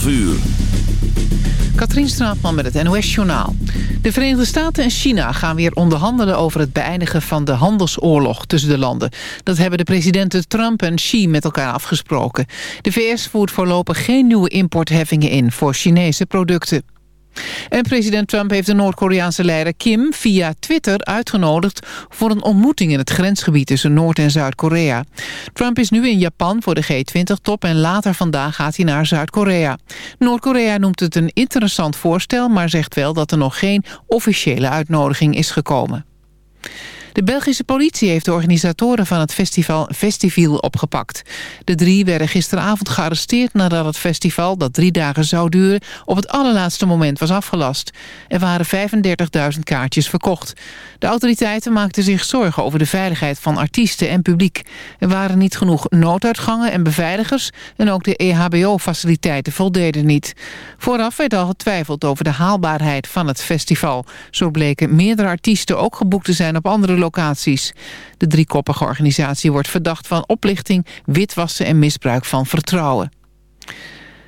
12 uur. Katrien Straatman met het NOS-journaal. De Verenigde Staten en China gaan weer onderhandelen over het beëindigen van de handelsoorlog tussen de landen. Dat hebben de presidenten Trump en Xi met elkaar afgesproken. De VS voert voorlopig geen nieuwe importheffingen in voor Chinese producten. En president Trump heeft de Noord-Koreaanse leider Kim via Twitter uitgenodigd voor een ontmoeting in het grensgebied tussen Noord- en Zuid-Korea. Trump is nu in Japan voor de G20-top en later vandaag gaat hij naar Zuid-Korea. Noord-Korea noemt het een interessant voorstel, maar zegt wel dat er nog geen officiële uitnodiging is gekomen. De Belgische politie heeft de organisatoren van het festival Festival opgepakt. De drie werden gisteravond gearresteerd nadat het festival, dat drie dagen zou duren, op het allerlaatste moment was afgelast. Er waren 35.000 kaartjes verkocht. De autoriteiten maakten zich zorgen over de veiligheid van artiesten en publiek. Er waren niet genoeg nooduitgangen en beveiligers en ook de EHBO-faciliteiten voldeden niet. Vooraf werd al getwijfeld over de haalbaarheid van het festival. Zo bleken meerdere artiesten ook geboekt te zijn op andere locaties. De driekoppige organisatie wordt verdacht van oplichting, witwassen en misbruik van vertrouwen.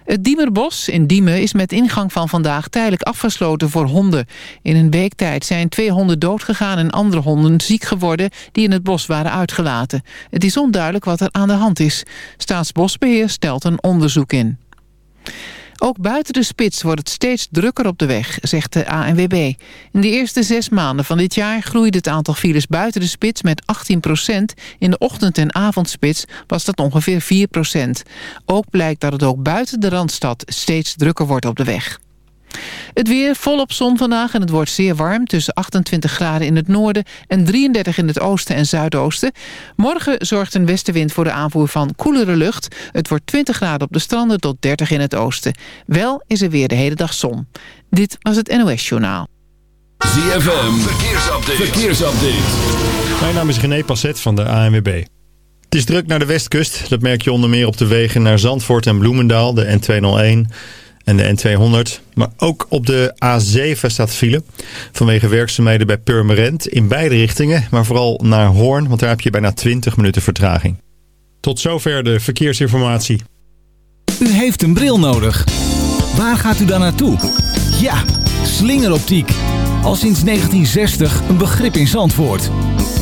Het Diemerbos in Diemen is met ingang van vandaag tijdelijk afgesloten voor honden. In een week tijd zijn twee honden doodgegaan en andere honden ziek geworden die in het bos waren uitgelaten. Het is onduidelijk wat er aan de hand is. Staatsbosbeheer stelt een onderzoek in. Ook buiten de spits wordt het steeds drukker op de weg, zegt de ANWB. In de eerste zes maanden van dit jaar groeide het aantal files buiten de spits met 18% In de ochtend- en avondspits was dat ongeveer 4% Ook blijkt dat het ook buiten de Randstad steeds drukker wordt op de weg. Het weer volop zon vandaag en het wordt zeer warm. Tussen 28 graden in het noorden en 33 in het oosten en zuidoosten. Morgen zorgt een westenwind voor de aanvoer van koelere lucht. Het wordt 20 graden op de stranden tot 30 in het oosten. Wel is er weer de hele dag zon. Dit was het NOS Journaal. ZFM, verkeersupdate. verkeersupdate. Mijn naam is René Passet van de ANWB. Het is druk naar de westkust. Dat merk je onder meer op de wegen naar Zandvoort en Bloemendaal, de N201 en de N200. Maar ook op de A7 staat file. Vanwege werkzaamheden bij Purmerend in beide richtingen. Maar vooral naar Hoorn, want daar heb je bijna 20 minuten vertraging. Tot zover de verkeersinformatie. U heeft een bril nodig. Waar gaat u dan naartoe? Ja, slingeroptiek. Al sinds 1960 een begrip in Zandvoort.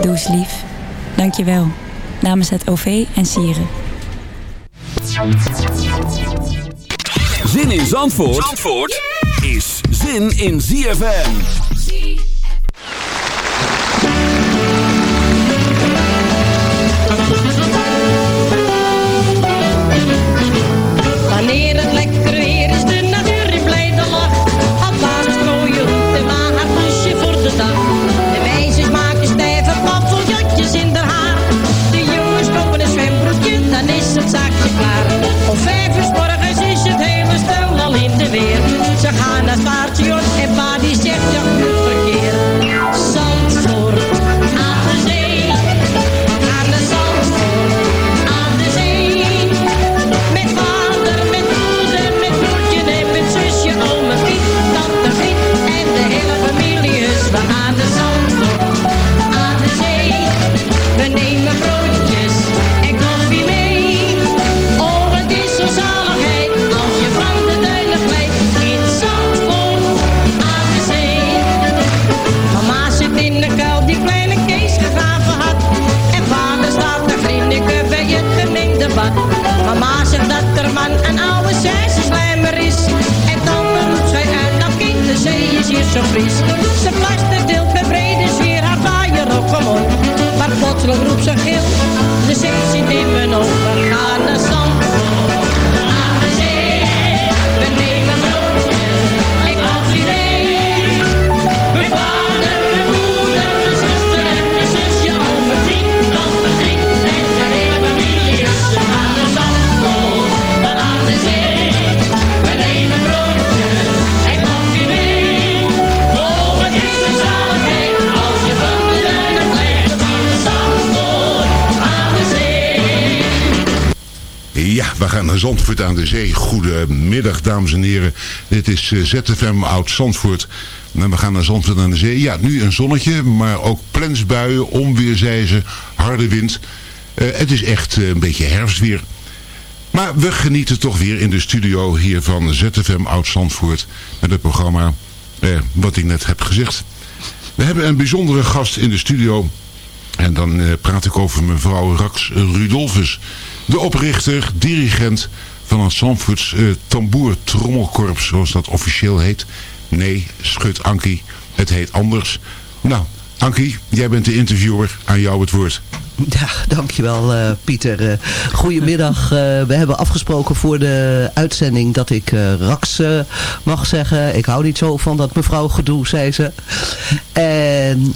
Doe eens lief. Dank je wel. Namens het OV en Sieren. Zin in Zandvoort, Zandvoort is zin in ZFM. Zandvoort aan de zee. Goedemiddag, dames en heren. Dit is eh, ZFM Oud Zandvoort. En we gaan naar Zandvoort aan de zee. Ja, nu een zonnetje, maar ook plensbuien, onweer, zei ze, harde wind. Eh, het is echt eh, een beetje herfstweer. Maar we genieten toch weer in de studio hier van ZFM Oud Zandvoort. Met het programma wat ik net heb gezegd. We hebben een bijzondere gast in de studio. En dan praat ik over mevrouw Rax Rudolfus. De oprichter, dirigent van het Zandvoorts eh, Tamboer Trommelkorps, zoals dat officieel heet. Nee, schud Ankie, het heet anders. Nou, Ankie, jij bent de interviewer, aan jou het woord. Ja, dankjewel uh, Pieter. Uh, goedemiddag. We hebben afgesproken voor de uitzending dat ik Rax mag zeggen. Ik hou niet zo van dat mevrouw gedoe, zei ze. En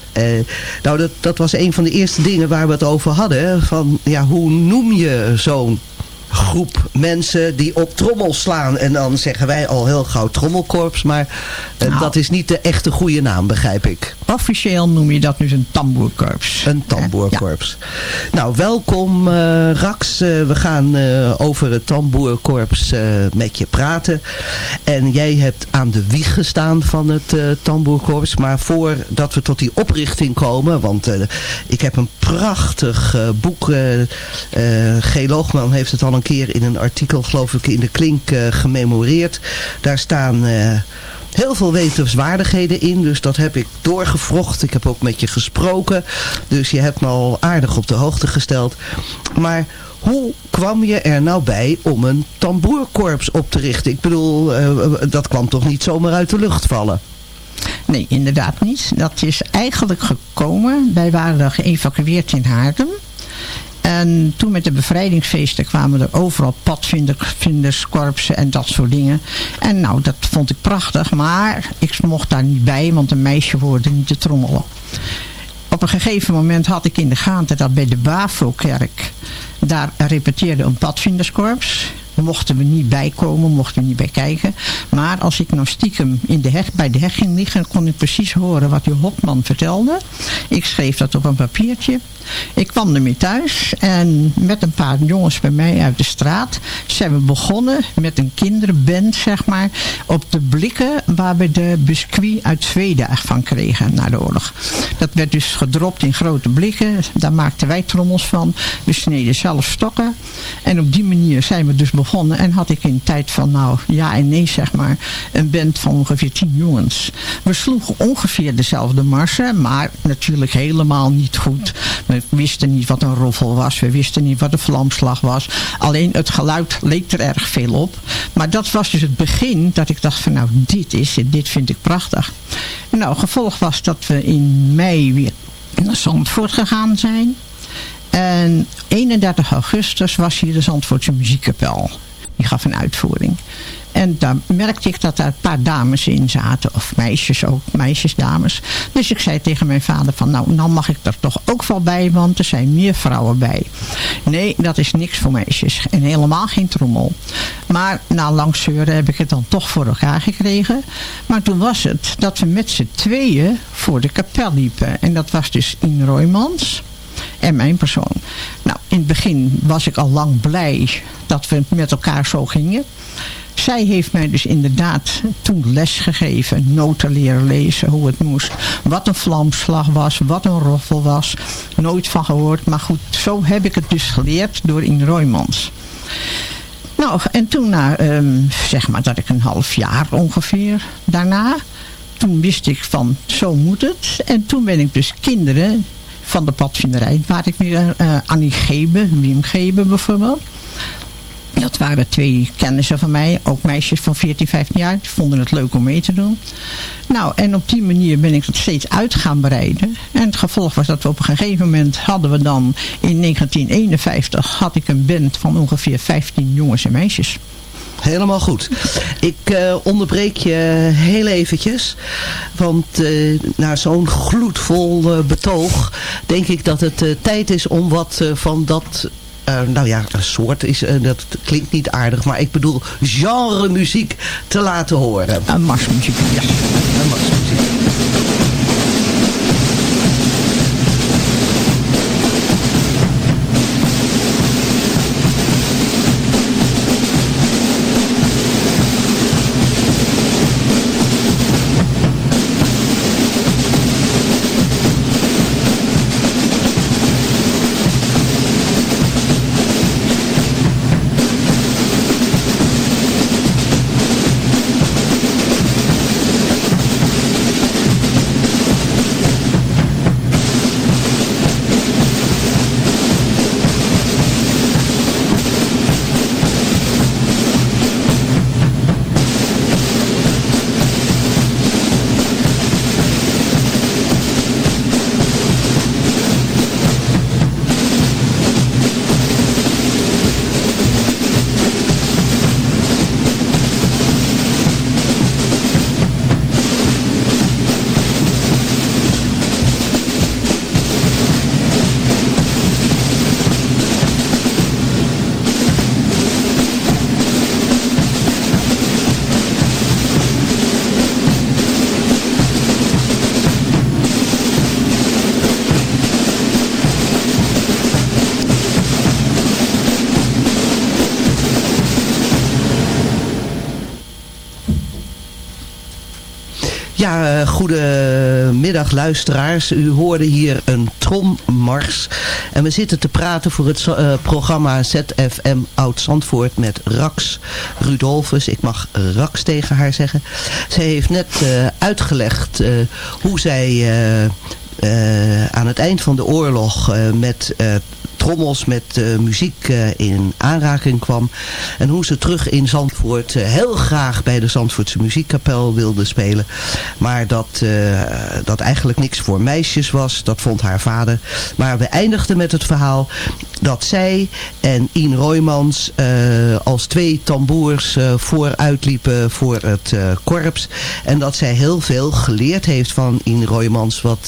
nou, dat, dat was een van de eerste dingen waar we het over hadden. Van, ja, hoe noem je zo'n groep mensen die op trommel slaan. En dan zeggen wij al heel gauw trommelkorps. Maar uh, nou, dat is niet de echte goede naam, begrijp ik. Officieel noem je dat dus een tamboerkorps. Een tamboerkorps. Ja. Nou, welkom uh, Rax. Uh, we gaan over het tamboerkorps met je praten. En jij hebt aan de wieg gestaan van het tamboerkorps. Maar voordat we tot die oprichting komen. Want ik heb een prachtig boek. G. Loogman heeft het al een keer in een artikel, geloof ik, in de Klink gememoreerd. Daar staan heel veel wetenswaardigheden in. Dus dat heb ik doorgevrocht. Ik heb ook met je gesproken. Dus je hebt me al aardig op de hoogte gesteld. Maar hoe kwam je er nou bij om een tamboerkorps op te richten? Ik bedoel, uh, dat kwam toch niet zomaar uit de lucht vallen? Nee, inderdaad niet. Dat is eigenlijk gekomen. Wij waren geëvacueerd in Haarlem. En toen met de bevrijdingsfeesten kwamen er overal padvinders, korpsen en dat soort dingen. En nou, dat vond ik prachtig. Maar ik mocht daar niet bij, want een meisje hoorde niet te trommelen. Op een gegeven moment had ik in de gaten dat bij de Bavo-kerk... daar repeteerde een padvinderskorps mochten we niet bijkomen, mochten we niet bij kijken. Maar als ik nou stiekem in de heg, bij de heg ging liggen, kon ik precies horen wat die Hopman vertelde. Ik schreef dat op een papiertje. Ik kwam ermee thuis en met een paar jongens bij mij uit de straat zijn we begonnen met een kinderband, zeg maar, op de blikken waar we de biscuit uit Zweden van kregen na de oorlog. Dat werd dus gedropt in grote blikken. Daar maakten wij trommels van. We sneden zelf stokken. En op die manier zijn we dus begonnen. En had ik in tijd van, nou ja en nee zeg maar, een band van ongeveer tien jongens. We sloegen ongeveer dezelfde marsen, maar natuurlijk helemaal niet goed. We wisten niet wat een roffel was. We wisten niet wat een vlamslag was. Alleen het geluid leek er erg veel op. Maar dat was dus het begin dat ik dacht van nou dit is het. Dit vind ik prachtig. Nou gevolg was dat we in mei weer naar Zandvoort gegaan zijn. En 31 augustus was hier de Zandvoortse muziekkapel. Die gaf een uitvoering. En daar merkte ik dat daar een paar dames in zaten. Of meisjes ook, meisjes, dames. Dus ik zei tegen mijn vader van nou, nou mag ik er toch ook wel bij. Want er zijn meer vrouwen bij. Nee, dat is niks voor meisjes. En helemaal geen trommel. Maar na lang zeuren heb ik het dan toch voor elkaar gekregen. Maar toen was het dat we met z'n tweeën voor de kapel liepen. En dat was dus In Roymans en mijn persoon. Nou, in het begin was ik al lang blij dat we met elkaar zo gingen. Zij heeft mij dus inderdaad toen les gegeven. Noten leren lezen, hoe het moest. Wat een vlamslag was, wat een roffel was. Nooit van gehoord. Maar goed, zo heb ik het dus geleerd door In Roymans. Nou, en toen na, um, zeg maar dat ik een half jaar ongeveer daarna... Toen wist ik van, zo moet het. En toen ben ik dus kinderen van de padvinderij. Waar ik nu uh, Annie Gebe, Wim Gebe bijvoorbeeld. Dat waren twee kennissen van mij, ook meisjes van 14, 15 jaar. Die vonden het leuk om mee te doen. Nou, en op die manier ben ik dat steeds uit gaan breiden. En het gevolg was dat we op een gegeven moment hadden we dan in 1951 had ik een band van ongeveer 15 jongens en meisjes. Helemaal goed. Ik eh, onderbreek je heel eventjes. Want eh, na zo'n gloedvol eh, betoog denk ik dat het tijd is om wat van dat... nou ja, een soort is, dat klinkt niet aardig, maar ik bedoel genre muziek te laten horen. Een marsmuziek. Ja, een marsmuziek. Luisteraars. U hoorde hier een trommars. En we zitten te praten voor het uh, programma ZFM Oud-Zandvoort met Rax Rudolfus. Ik mag Rax tegen haar zeggen. Zij heeft net uh, uitgelegd hoe zij aan het eind van de oorlog met trommels met uh, muziek uh, in aanraking kwam. En hoe ze terug in Zandvoort uh, heel graag bij de Zandvoortse muziekkapel wilde spelen. Maar dat, dat eigenlijk niks voor meisjes was. Dat vond haar vader. Maar we eindigden met het verhaal dat zij en Ian Roymans als twee tamboers vooruitliepen voor het korps. En dat zij heel veel geleerd heeft van Ian Roymans wat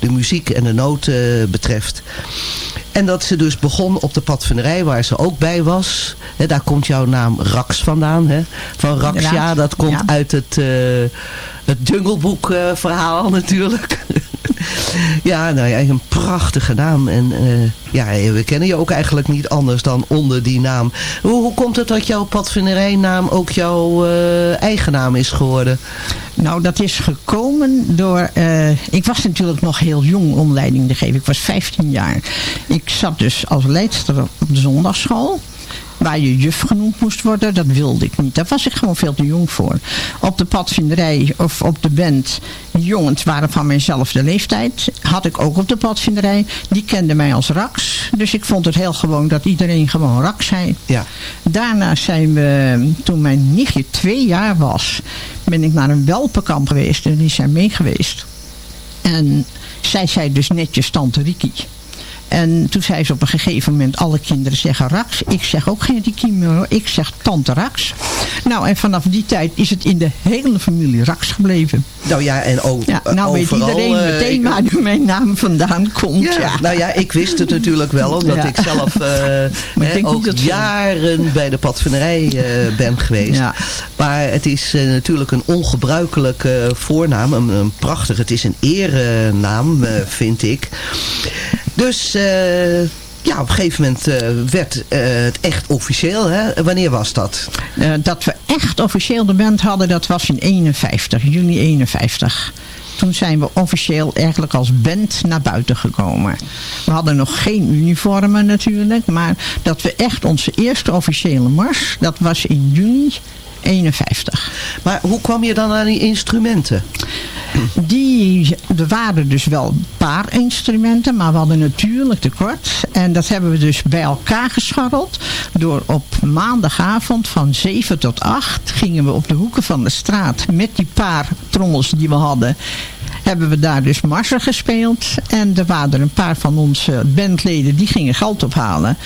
de muziek en de noten betreft. En dat ze dus begon op de padvinderij waar ze ook bij was. daar komt jouw naam Rax vandaan. He? Van Rax, ja, dat komt uit het, uh, Jungleboek uh, verhaal natuurlijk. ja, nou ja, een prachtige naam. En uh, ja, we kennen je ook eigenlijk niet anders dan onder die naam. Hoe, komt het dat jouw padvinderijnaam ook jouw eigen naam is geworden? Nou, dat is gekomen door... Ik was natuurlijk nog heel jong om leiding te geven. Ik was 15 jaar. Ik zat dus als leidster op de zondagschool waar je juf genoemd moest worden. Dat wilde ik niet. Daar was ik gewoon veel te jong voor. Op de padvinderij of op de band, jongens waren van mijnzelfde leeftijd. Had ik ook op de padvinderij. Die kenden mij als Rax. Dus ik vond het heel gewoon dat iedereen gewoon Rax zei. Ja. Daarna zijn we, toen mijn nichtje twee jaar was, ben ik naar een welpenkamp geweest. En die zijn mee geweest. En zij zei dus netjes Tante Riki. En toen zei ze op een gegeven moment, alle kinderen zeggen Rax. Ik zeg ook geen meer ik zeg Tante Rax. Nou, en vanaf die tijd is het in de hele familie Rax gebleven. Nou ja, en ook ja, Nou weet iedereen uh, meteen waar ik, mijn naam vandaan komt. Ja, ja, Nou ja, ik wist het natuurlijk wel, omdat ik zelf uh, ook jaren bij de padvinderij uh, ben geweest. Maar het is natuurlijk een ongebruikelijke voornaam, een, een prachtig, het is een erenaam, vind ik. Dus uh, ja, op een gegeven moment uh, werd uh, het echt officieel. Hè? Wanneer was dat? dat we echt officieel de band hadden, dat was in 51, juni 51 toen zijn we officieel eigenlijk als band naar buiten gekomen. We hadden nog geen uniformen natuurlijk, maar dat we echt onze eerste officiële mars, dat was in juni 51. Maar hoe kwam je dan aan die instrumenten? Die, er waren dus wel een paar instrumenten, maar we hadden natuurlijk tekort. En dat hebben we dus bij elkaar gescharreld. Door op maandagavond van 7 tot 8 gingen we op de hoeken van de straat met die paar trommels die we hadden hebben we daar dus marsen gespeeld. En er waren er een paar van onze bandleden die gingen geld ophalen.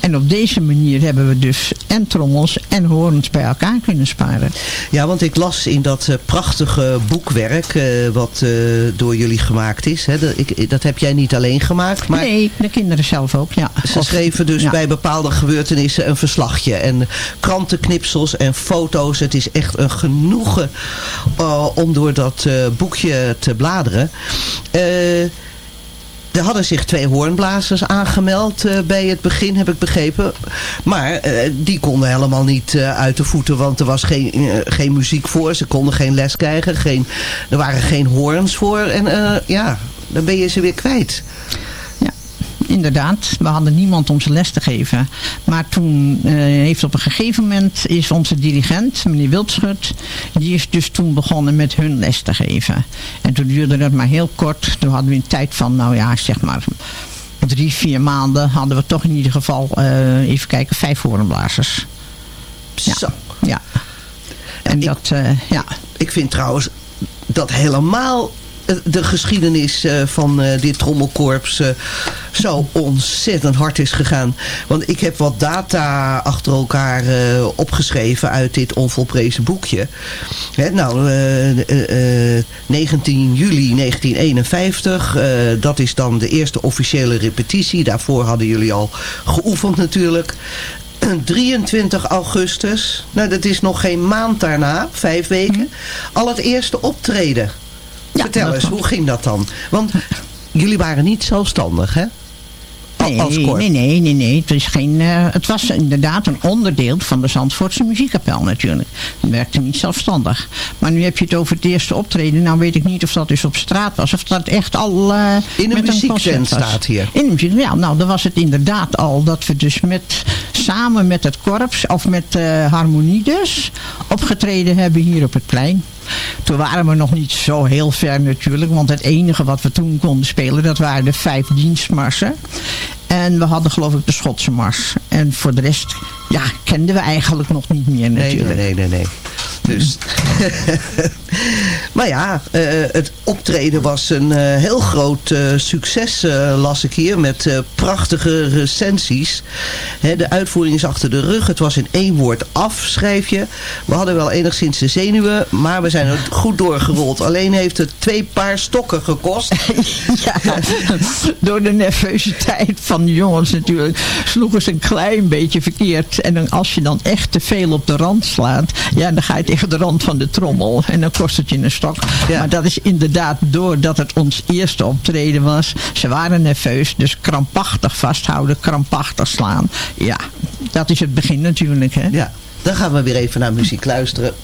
En op deze manier hebben we dus en trommels en horens bij elkaar kunnen sparen. Ja, want ik las in dat eh, prachtige boekwerk eh, wat eh, door jullie gemaakt is. Hè, dat, ik, dat heb jij niet alleen gemaakt. Maar nee, de kinderen zelf ook, ja. Ze schreven dus ja. bij bepaalde gebeurtenissen een verslagje. En krantenknipsels en foto's. Het is echt een genoegen om door dat boekje te bladeren. Uh, er hadden zich twee hoornblazers aangemeld uh, bij het begin, heb ik begrepen. Maar uh, die konden helemaal niet uit de voeten, want er was geen, geen muziek voor. Ze konden geen les krijgen, geen, er waren geen hoorns voor. En ja, dan ben je ze weer kwijt inderdaad. We hadden niemand om ze les te geven. Maar toen uh, heeft op een gegeven moment is onze dirigent, meneer Wildschut, die is dus toen begonnen met hun les te geven. En toen duurde dat maar heel kort. Toen hadden we een tijd van, nou ja, zeg maar drie, vier maanden hadden we toch in ieder geval, uh, even kijken, vijf hoornblazers. Ja. Zo. Ja. En, dat, uh, ja. Ik vind trouwens dat helemaal de geschiedenis uh, van uh, dit trommelkorps zo ontzettend hard is gegaan. Want ik heb wat data achter elkaar opgeschreven uit dit onvolprezen boekje. Hè, nou, 19 juli 1951, dat is dan de eerste officiële repetitie. Daarvoor hadden jullie al geoefend natuurlijk. 23 augustus, nou dat is nog geen maand daarna, vijf weken, al het eerste optreden. Ja, Vertel eens, hoe ging dat dan? Want jullie waren niet zelfstandig, hè? Nee, nee, nee, nee, nee. Het, is geen, uh, het was inderdaad een onderdeel van de Zandvoortse muziekkapel natuurlijk. Het werkte niet zelfstandig. Maar nu heb je het over het eerste optreden. Nou weet ik niet of dat dus op straat was. Of dat echt al uh, In een muziektent staat hier. In een muziek, ja, nou dan was het inderdaad al dat we dus met, samen met het korps, of met uh, Harmonie dus, opgetreden hebben hier op het plein. Toen waren we nog niet zo heel ver natuurlijk. Want het enige wat we toen konden spelen, dat waren de vijf dienstmarsen. En we hadden geloof ik de Schotse mars. En voor de rest, ja, kenden we eigenlijk nog niet meer natuurlijk. Nee, nee, nee, nee. Dus. maar ja, uh, het optreden was een uh, heel groot uh, succes, las ik hier. Met prachtige recensies. Hè, de uitvoering is achter de rug. Het was in één woord af, schrijf je. We hadden wel enigszins de zenuwen, maar we zijn er goed doorgerold. Alleen heeft het twee paar stokken gekost. ja, door de nervositeit van de jongens natuurlijk. Sloegen ze een klein beetje verkeerd. En dan, als je dan echt te veel op de rand slaat, ja, dan ga je tegen de rand van de trommel. En dan kost het je een stok. Ja. Maar dat is inderdaad doordat het ons eerste optreden was. Ze waren nerveus, dus krampachtig vasthouden, krampachtig slaan. Ja, dat is het begin natuurlijk. Hè? Ja, dan gaan we weer even naar muziek luisteren.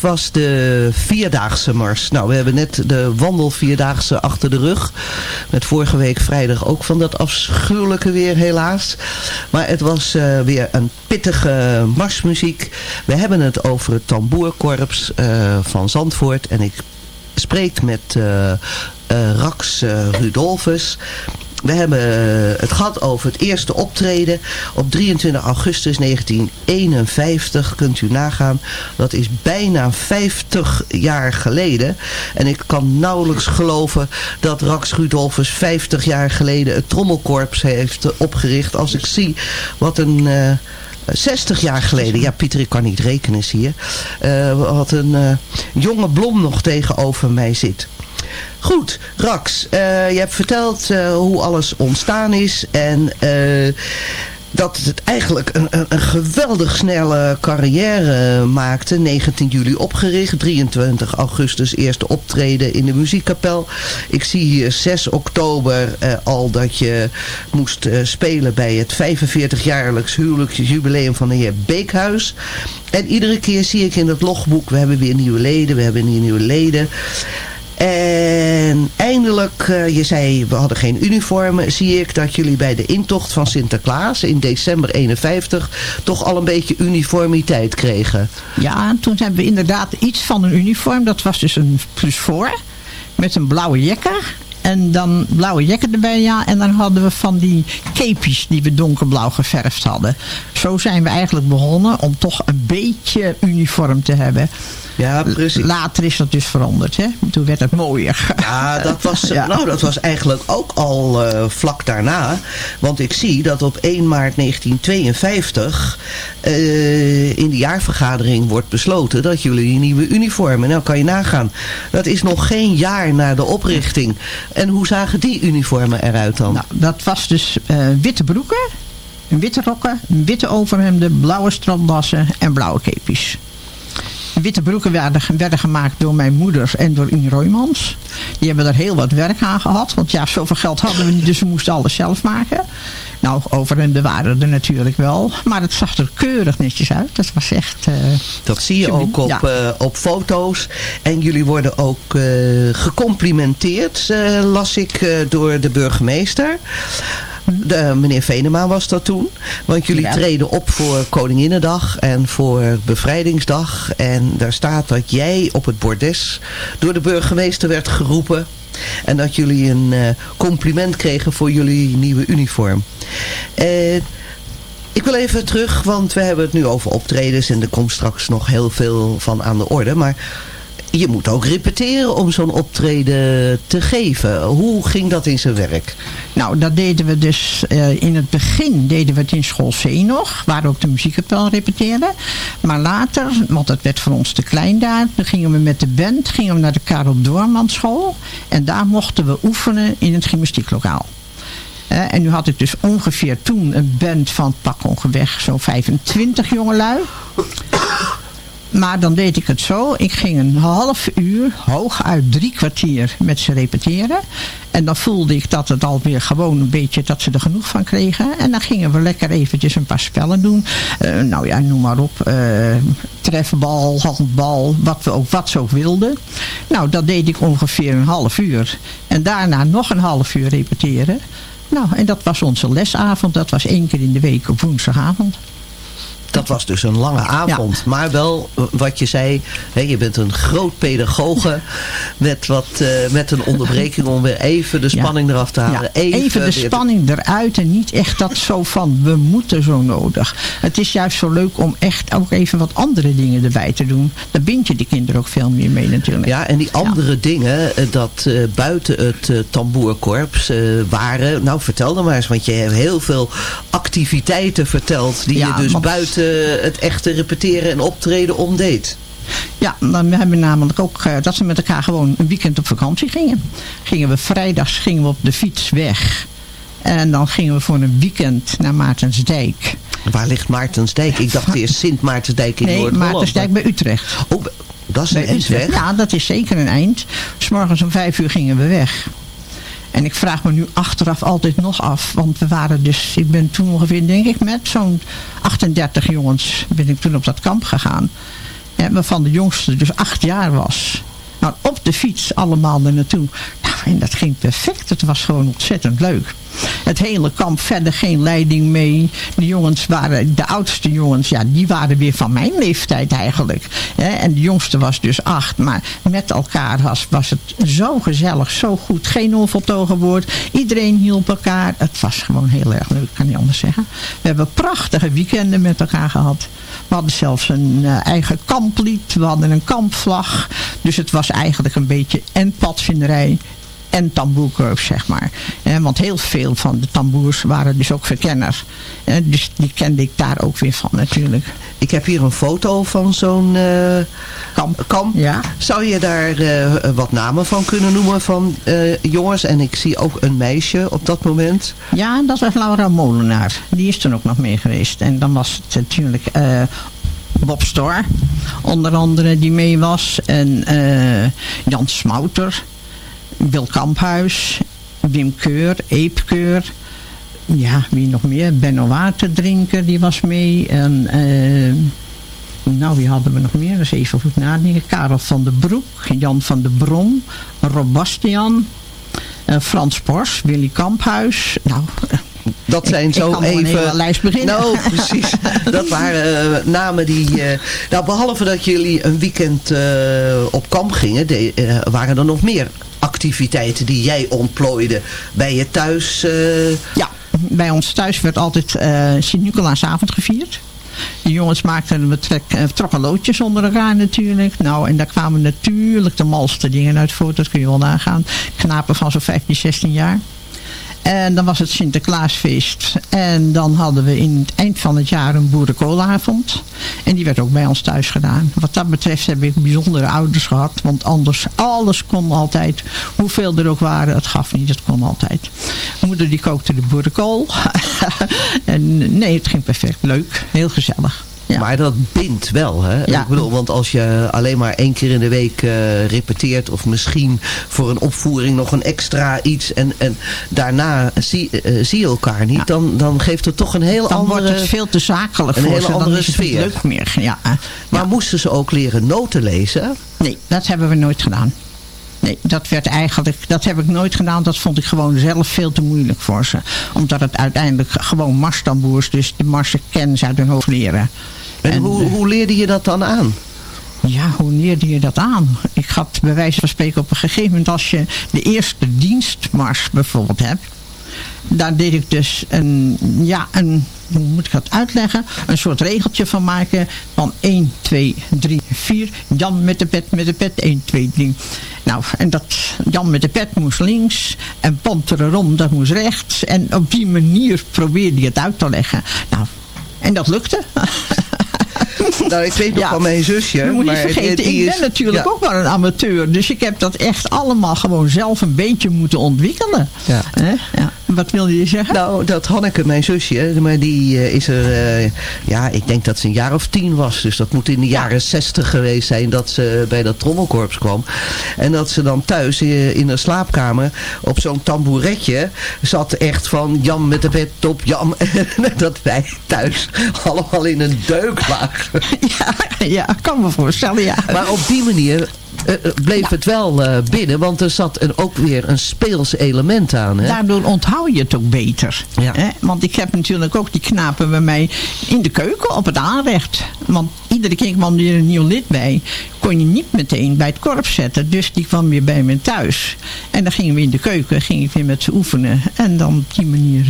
Was de Vierdaagse Mars. Nou, we hebben net de wandelvierdaagse achter de rug. Met vorige week vrijdag ook van dat afschuwelijke weer helaas. Maar het was eh, weer een pittige marsmuziek. We hebben het over het tamboerkorps eh, van Zandvoort. En ik spreek met uh, Rax Rudolfus. We hebben het gehad over het eerste optreden op 23 augustus 1951. Kunt u nagaan. Dat is bijna 50 jaar geleden. En ik kan nauwelijks geloven dat Rax Rudolfus 50 jaar geleden het trommelkorps heeft opgericht. Als ik zie wat een... Uh, 60 jaar geleden, ja Pieter ik kan niet rekenen zie je, uh, wat een uh, jonge blom nog tegenover mij zit. Goed, Rax, uh, je hebt verteld hoe alles ontstaan is en dat het eigenlijk een, een, een, geweldig snelle carrière maakte. 19 juli opgericht, 23 augustus eerste optreden in de muziekkapel. Ik zie hier 6 oktober uh, al dat je moest uh, spelen bij het 45-jaarlijks huwelijksjubileum van de heer Beekhuis. En iedere keer zie ik in het logboek, we hebben weer nieuwe leden, we hebben weer nieuwe leden. En eindelijk, uh, je zei we hadden geen uniformen, zie ik dat jullie bij de intocht van Sinterklaas in december 51 toch al een beetje uniformiteit kregen. Ja, toen hebben we inderdaad iets van een uniform. Dat was dus een plus voor met een blauwe jekker. En dan blauwe jekken erbij, ja. En dan hadden we van die kepies die we donkerblauw geverfd hadden. Zo zijn we eigenlijk begonnen om toch een beetje uniform te hebben. Ja, precies. Later is dat dus veranderd, hè? Toen werd het mooier. Ja, dat was, ja. Nou, dat was eigenlijk ook al uh, vlak daarna. Want ik zie dat op 1 maart 1952 uh, in de jaarvergadering wordt besloten dat jullie nieuwe uniformen, nou kan je nagaan. Dat is nog geen jaar na de oprichting. En hoe zagen die uniformen eruit dan? Nou, dat was dus uh, witte broeken, witte rokken, witte overhemden, blauwe stranddassen en blauwe kepies witte broeken werden, werden, gemaakt door mijn moeder en door Inge Roymans. Die hebben er heel wat werk aan gehad. Want ja, zoveel geld hadden we niet, dus we moesten alles zelf maken. Nou, overhemden waren er natuurlijk wel. Maar het zag er keurig netjes uit. Dat was echt... Uh, dat zie je ook op, ja. uh, op foto's. En jullie worden ook uh, gecomplimenteerd, las ik, door de burgemeester. De, meneer Venema was dat toen. Want jullie ja. treden op voor Koninginnedag en voor Bevrijdingsdag. En daar staat dat jij op het bordes door de burgemeester werd geroepen. En dat jullie een uh, compliment kregen voor jullie nieuwe uniform. Uh, ik wil even terug, want we hebben het nu over optredens en er komt straks nog heel veel van aan de orde. Maar je moet ook repeteren om zo'n optreden te geven. Hoe ging dat in zijn werk? Nou, dat deden we dus uh, in het begin deden we het in school C nog, waar ook de muziekkapel repeteerde. Maar later, want het werd voor ons te klein daar, dan gingen we met de band gingen we naar de Karel Doorman school. En daar mochten we oefenen in het gymnastieklokaal. Uh, en nu had ik dus ongeveer toen een band van pak ongeveer zo'n 25 jongelui. Maar dan deed ik het zo. Ik ging een half uur, hooguit drie kwartier met ze repeteren. En dan voelde ik dat het alweer gewoon een beetje, dat ze er genoeg van kregen. En dan gingen we lekker eventjes een paar spellen doen. Uh, nou ja, noem maar op. Uh, trefbal, handbal, wat, we ook, wat ze ook wilden. Nou, dat deed ik ongeveer een half uur. En daarna nog een half uur repeteren. Nou, en dat was onze lesavond. Dat was één keer in de week op woensdagavond. Dat was dus een lange avond. Ja. Maar wel, wat je zei, hè, je bent een groot pedagoge met, wat, uh, met een onderbreking om weer even de spanning ja. eraf te halen. Ja. Even, even, de spanning eruit en niet echt dat zo van, we moeten zo nodig. Het is juist zo leuk om echt ook even wat andere dingen erbij te doen. Daar bind je de kinderen ook veel meer mee natuurlijk. Ja, en die andere dingen, dat uh, buiten het uh, tamboerkorps waren, nou vertel dan maar eens, want je hebt heel veel activiteiten verteld die je dus buiten het echte repeteren en optreden omdeed. Ja, dan hebben we namelijk ook uh, dat we met elkaar gewoon een weekend op vakantie gingen. Gingen we vrijdags gingen we op de fiets weg. En dan gingen we voor een weekend naar Maartensdijk. Waar ligt Maartensdijk? Ik dacht eerst Sint Maartensdijk in nee, Noord-Holland. Nee, Maartensdijk bij Utrecht. Oh, dat is een eind weg. Ja, dat is zeker een eind. S morgens om vijf uur gingen we weg. En ik vraag me nu achteraf altijd nog af. Want we waren dus, ik ben toen ongeveer denk ik met zo'n 38 jongens ben ik toen op dat kamp gegaan. waarvan de jongste dus acht jaar was. Nou, op de fiets allemaal er naartoe. Nou, en dat ging perfect. Het was gewoon ontzettend leuk. Het hele kamp verder geen leiding mee. De jongens waren, de oudste jongens, ja, die waren weer van mijn leeftijd eigenlijk. En de jongste was dus acht. Maar met elkaar was, was het zo gezellig, zo goed. Geen onvoltogen woord. Iedereen hielp elkaar. Het was gewoon heel erg leuk, kan niet anders zeggen. We hebben prachtige weekenden met elkaar gehad. We hadden zelfs een eh, eigen kamplied. We hadden een kampvlag. Dus het was eigenlijk een beetje en padvinderij en tamboerkorps, zeg maar. Eh, want heel veel van de tamboers waren dus ook verkenners. Eh, dus die kende ik daar ook weer van natuurlijk. Ik heb hier een foto van zo'n eh, kamp. kamp. Ja. Zou je daar wat namen van kunnen noemen van jongens? En ik zie ook een meisje op dat moment. Ja, dat was Laura Molenaar. Die is toen ook nog mee geweest. En dan was het natuurlijk Bob Storr, onder andere, die mee was. En Jan Smouter, Wil Kamphuis, Wim Keur, Eep Keur. Ja, wie nog meer? Benno Waterdrinker, die was mee. En... eh, nou, wie hadden we nog meer? Dus even goed nadenken. Karel van den Broek, Jan van der Brom, Rob Bastian, eh, Frans Bors, Willy Kamphuis. Nou, Dat zijn ik zo even... lijst beginnen. Nou, precies. Dat waren eh, namen die... eh, nou, behalve dat jullie een weekend op kamp gingen... de- waren er nog meer activiteiten die jij ontplooide bij je thuis... eh, Ja, bij ons thuis werd altijd eh Sint-Nicolaasavond gevierd. De jongens maakten we trek, eh, trokken loodjes onder elkaar natuurlijk. Nou, en daar kwamen natuurlijk de malste dingen uit voort. Dat kun je wel nagaan. Knapen van zo'n 15, 16 jaar. En dan was het Sinterklaasfeest. En dan hadden we in het eind van het jaar een boerenkoolavond. En die werd ook bij ons thuis gedaan. Wat dat betreft heb ik bijzondere ouders gehad. Want anders, alles kon altijd. Hoeveel er ook waren, het gaf niet. Het kon altijd. Moeder die kookte de boerenkool. en nee, het ging perfect. Leuk. Heel gezellig. Maar dat bindt wel, hè? Ja. Ik bedoel, want als je alleen maar één keer in de week eh, repeteert... of misschien voor een opvoering nog een extra iets... en, en daarna zie, eh, zie je elkaar niet... Dan, dan geeft het toch een heel Dan andere... wordt het veel te zakelijk een voor hele ze. Dan andere is het sfeer. leuk meer. Ja. Maar moesten ze ook leren noten lezen? Nee, dat hebben we nooit gedaan. Nee, dat werd eigenlijk, dat heb ik nooit gedaan. Dat vond ik gewoon zelf veel te moeilijk voor ze. Omdat het uiteindelijk gewoon marstamboers, dus de marsen kennen ze uit hun hoofd leren. En, hoe, hoe leerde je dat dan aan? Ja, hoe leerde je dat aan? Ik had bij wijze van spreken op een gegeven moment als je de eerste dienstmars bijvoorbeeld hebt. Daar deed ik dus een, ja, een, hoe moet ik dat uitleggen? Een soort regeltje van maken van 1, 2, 3, 4. Jan met de pet, met de pet, 1, 2, 3. Nou, en dat Jan met de pet moest links en Pantererom dat moest rechts. En op die manier probeerde je het uit te leggen. Nou, en dat lukte. Nou, ik weet nog van mijn zusje. Je moet niet maar vergeten, die- die ik is- ben natuurlijk ja. ook wel een amateur. Dus ik heb dat echt allemaal gewoon zelf een beetje moeten ontwikkelen. Ja. Hè? ja. Wat wilde je zeggen? Nou, dat Hanneke, mijn zusje, maar die eh, is er, eh, ja, ik denk dat ze een jaar of tien was. Dus dat moet in de jaren zestig geweest zijn dat ze bij dat trommelkorps kwam. En dat ze dan thuis in haar slaapkamer op zo'n tamboeretje zat echt van Jan met de pet op. En dat wij thuis allemaal in een deuk Ja, ja, kan me voorstellen, ja. Maar op die manier eh, eh, bleef het wel eh, binnen, want er zat een, ook weer een speels element aan. Hè? Daardoor onthoud je het ook beter. Hè? Want ik heb natuurlijk ook die knapen bij mij in de keuken op het aanrecht. Want iedere keer kwam er een nieuw lid bij. Kon je niet meteen bij het korps zetten. Dus die kwam weer bij me thuis. En dan gingen we in de keuken, ging ik weer met ze oefenen. En dan op die manier...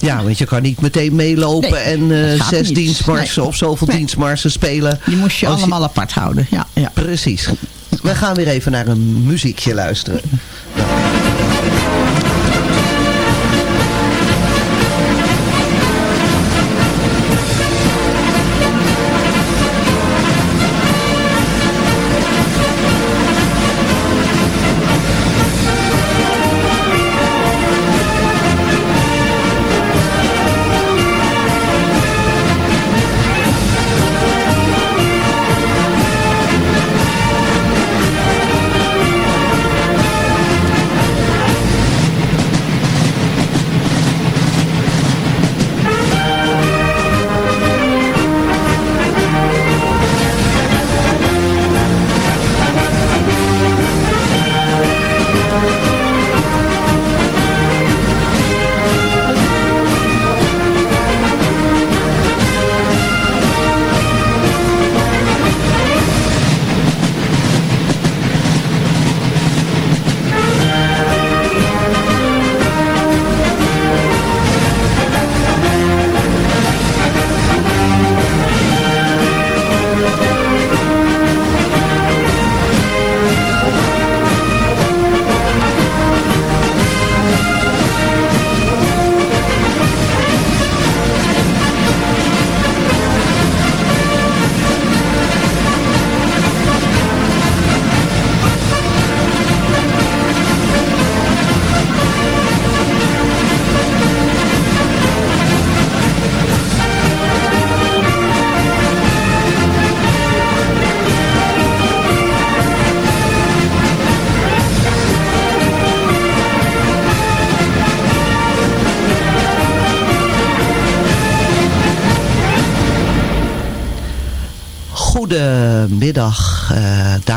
Ja, want je kan niet meteen meelopen Nee, en gaat zes niet. dienstmarsen Nee. of zoveel Nee. dienstmarsen spelen. Die moest je allemaal apart houden. Ja, ja. Precies. We gaan weer even naar een muziekje luisteren.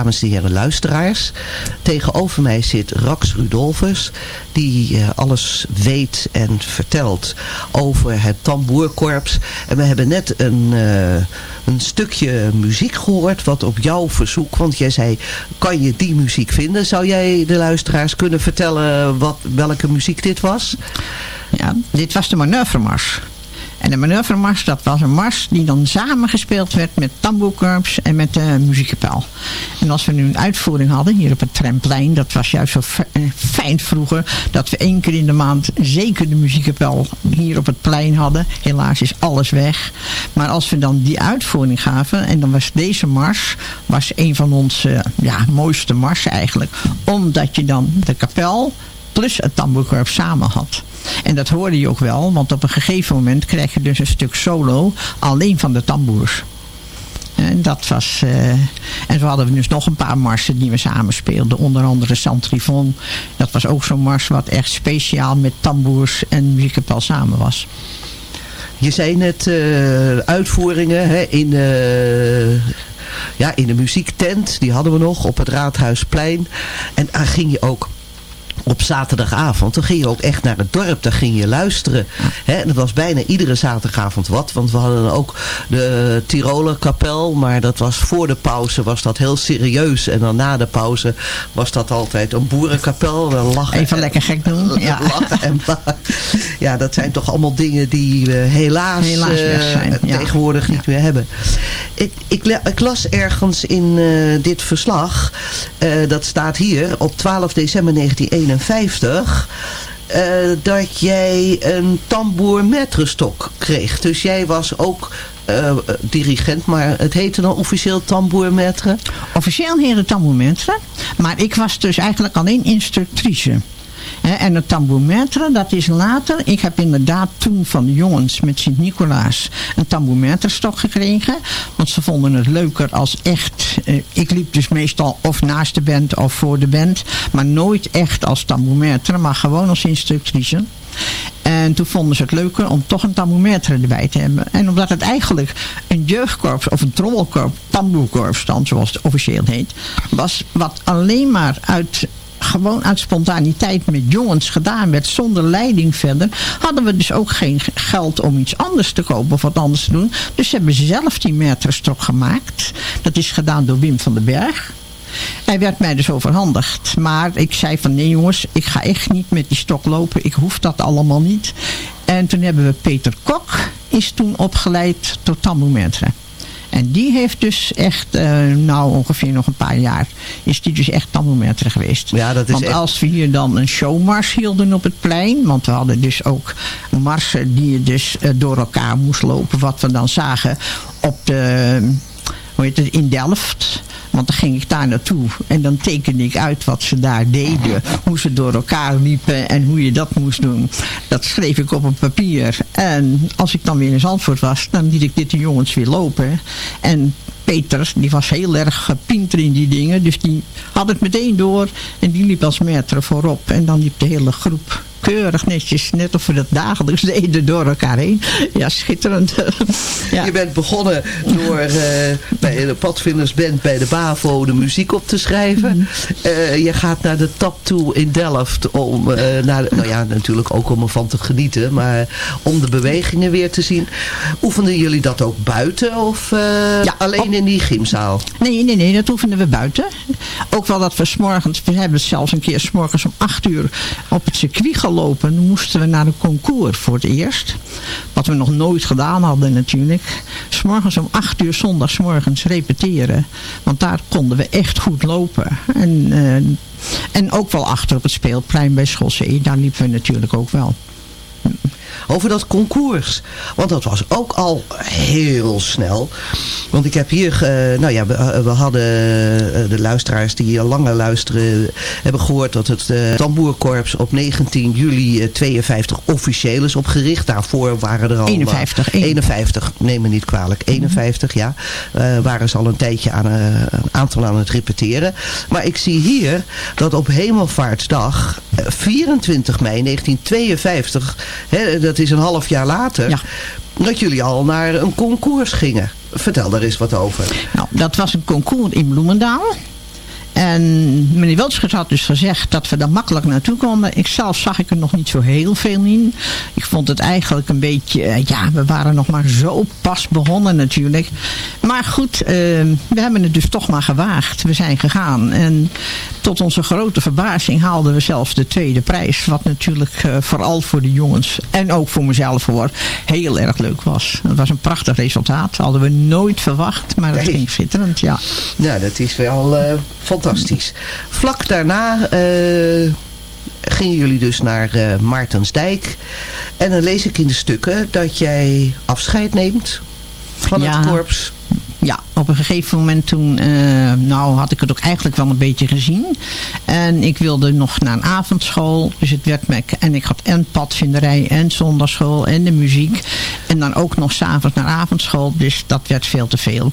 dames en heren luisteraars. Tegenover mij zit Rax Rudolfus, die uh, alles weet en vertelt over het tamboerkorps. En we hebben net een, uh, een stukje muziek gehoord, wat op jouw verzoek, want jij zei, kan je die muziek vinden? Zou jij de luisteraars kunnen vertellen wat, welke muziek dit was? Ja, dit was de manoeuvremars. En de manoeuvremars, dat was een mars die dan samengespeeld werd met tamboerkorps en met de muziekkapel. En als we nu een uitvoering hadden hier op het tramplein, dat was juist zo fijn vroeger, dat we één keer in de maand zeker de muziekkapel hier op het plein hadden. Helaas is alles weg. Maar als we dan die uitvoering gaven, en dan was deze mars, was een van onze ja, mooiste marsen eigenlijk. Omdat je dan de kapel plus het tamboerkorps samen had. En dat hoorde je ook wel, want op een gegeven moment krijg je dus een stuk solo alleen van de tamboers. En dat was... Uh, en zo hadden we dus nog een paar marsen die we samen speelden. Onder andere Santrifon. Dat was ook zo'n mars wat echt speciaal met tamboers en muziekkapel samen was. Je zei net uh, uitvoeringen hè, in, uh, ja, in de muziektent. Die hadden we nog op het Raadhuisplein. En daar ging je ook op zaterdagavond. Dan ging je ook echt naar het dorp. Daar ging je luisteren. Hè? En dat was bijna iedere zaterdagavond wat. Want we hadden ook de Tiroler kapel. Maar dat was voor de pauze was dat heel serieus. En dan na de pauze was dat altijd een boerenkapel. Dan lachen Even lekker gek doen. Ja. Lachen en ja, dat zijn toch allemaal dingen die we helaas, helaas zijn. Uh, tegenwoordig niet meer hebben. Ik, ik, ik, las ergens in uh, dit verslag. Uh, dat staat hier op 12 december 1951 1951 uh, dat jij een tamboer metrestok kreeg. Dus jij was ook uh, dirigent, maar het heette dan officieel tamboermetre? Officieel heette tamboermetre, maar ik was dus eigenlijk alleen instructrice. En het tambourmetre, dat is later. Ik heb inderdaad toen van de jongens met Sint-Nicolaas een tambourmetre-stok gekregen. Want ze vonden het leuker als echt... Eh, ik liep dus meestal of naast de band of voor de band. Maar nooit echt als tambourmetre, maar gewoon als instructrice. En toen vonden ze het leuker om toch een tambourmetre erbij te hebben. En omdat het eigenlijk een jeugdkorps of een trommelkorps, tamboerkorps dan zoals het officieel heet, was wat alleen maar uit gewoon uit spontaniteit met jongens gedaan werd, zonder leiding verder, hadden we dus ook geen geld om iets anders te kopen of wat anders te doen. Dus hebben ze zelf die meterstok gemaakt. Dat is gedaan door Wim van den Berg. Hij werd mij dus overhandigd. Maar ik zei van nee jongens, ik ga echt niet met die stok lopen. Ik hoef dat allemaal niet. En toen hebben we Peter Kok, is toen opgeleid tot tambourmetre. En die heeft dus echt, uh, nou ongeveer nog een paar jaar, is die dus echt tambourmetre geweest. Ja, dat is want echt... als we hier dan een showmars hielden op het plein, want we hadden dus ook marsen die je dus uh, door elkaar moest lopen, wat we dan zagen op de, hoe heet het, in Delft. Want dan ging ik daar naartoe en dan tekende ik uit wat ze daar deden. Hoe ze door elkaar liepen en hoe je dat moest doen. Dat schreef ik op een papier. En als ik dan weer in Zandvoort was, dan liet ik dit de jongens weer lopen. En Peter, die was heel erg gepinter in die dingen. Dus die had het meteen door. En die liep als metre voorop. En dan liep de hele groep keurig netjes, net of we dat dagelijks deden door elkaar heen. Ja, schitterend. ja. Je bent begonnen door uh, bij de padvindersband bij de BAVO de muziek op te schrijven. Mm. Uh, je gaat naar de tap toe in Delft om, uh, naar, nou ja, natuurlijk ook om ervan te genieten, maar om de bewegingen weer te zien. Oefenden jullie dat ook buiten of ja, alleen op... in die gymzaal? Nee, nee, nee, dat oefenden we buiten. Ook wel dat we s'morgens, we hebben zelfs een keer s'morgens om acht uur op het circuit gelopen. Moesten we naar een concours voor het eerst. Wat we nog nooit gedaan hadden natuurlijk. S'morgens om acht uur zondagsmorgens repeteren. Want daar konden we echt goed lopen. En, uh, en ook wel achter op het speelplein bij Schossee. Daar liepen we natuurlijk ook wel over dat concours. Want dat was ook al heel snel. Want ik heb hier, uh, nou ja, we, uh, we hadden uh, de luisteraars die al langer luisteren, hebben gehoord dat het Tamboerkorps op 19 juli 52 officieel is opgericht. Daarvoor waren er al... 51. 51, neem me niet kwalijk. 51, ja. waren ze al een tijdje aan een aantal aan het repeteren. Maar ik zie hier dat op Hemelvaartsdag, 24 mei 1952, hè, eh, dat is een half jaar later, dat jullie al naar een concours gingen. Vertel daar eens wat over. Nou, dat was een concours in Bloemendaal. En meneer Weltschut had dus gezegd dat we daar makkelijk naartoe konden. Ik zelf zag ik er nog niet zo heel veel in. Ik vond het eigenlijk een beetje... eh, ja, we waren nog maar zo pas begonnen natuurlijk. Maar goed, eh, we hebben het dus toch maar gewaagd. We zijn gegaan. En tot onze grote verbazing haalden we zelfs de tweede prijs. Wat natuurlijk eh, vooral voor de jongens en ook voor mezelf hoor, heel erg leuk was. Het was een prachtig resultaat. Hadden we nooit verwacht, maar het Nee. ging schitterend, ja. Nou, dat is wel fantastisch. Vlak daarna eh, gingen jullie dus naar eh, Maartensdijk. En dan lees ik in de stukken dat jij afscheid neemt van Ja. het korps. Ja, op een gegeven moment toen, eh, nou had ik het ook eigenlijk wel een beetje gezien. En ik wilde nog naar een avondschool. Dus het werd me, en ik had en padvinderij en zondagschool en de muziek. En dan ook nog s'avonds naar avondschool. Dus dat werd veel te veel.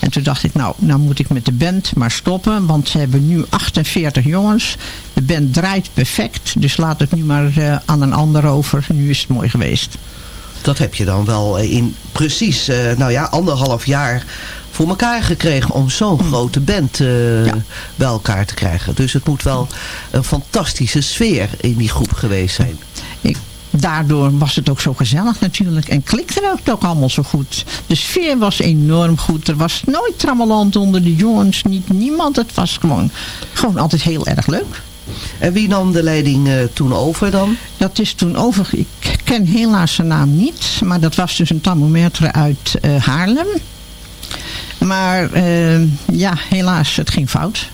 En toen dacht ik, nou, nou moet ik met de band maar stoppen. Want ze hebben nu 48 jongens. De band draait perfect. Dus laat het nu maar eh, aan een ander over. Nu is het mooi geweest. Dat heb je dan wel eh, in precies, eh, nou ja, anderhalf jaar voor elkaar gekregen om zo'n Mm. grote band eh, bij elkaar te krijgen. Dus het moet wel een fantastische sfeer in die groep geweest zijn. Ik, daardoor was het ook zo gezellig natuurlijk. En klikte het ook allemaal zo goed. De sfeer was enorm goed. Er was nooit trammeland onder de jongens. Niet niemand. Het was gewoon, gewoon altijd heel erg leuk. En wie nam de leiding eh, toen over dan? Dat is toen over... Ik ken helaas zijn naam niet. Maar dat was dus een thermometer uit eh, Haarlem. Maar eh, ja, helaas, het ging fout.